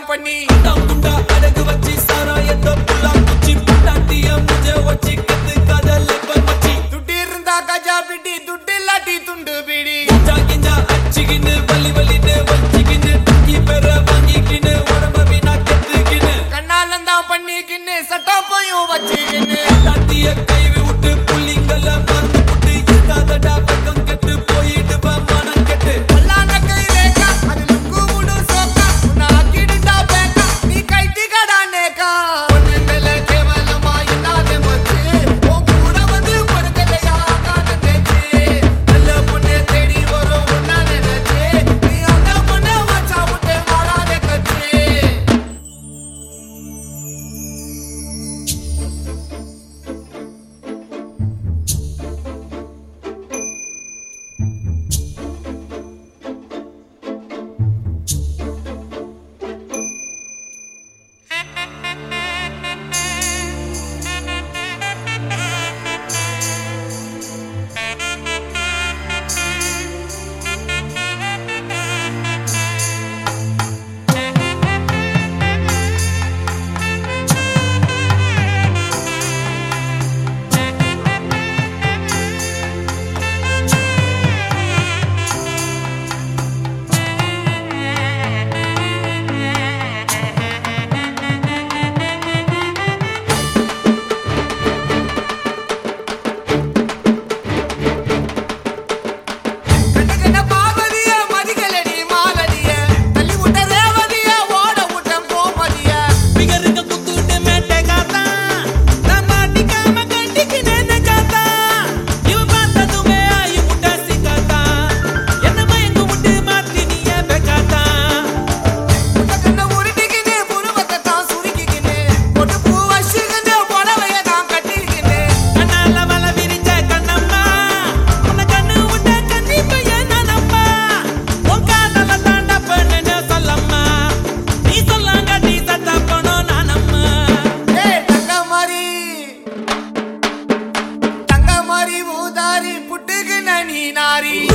company. Naini नारी।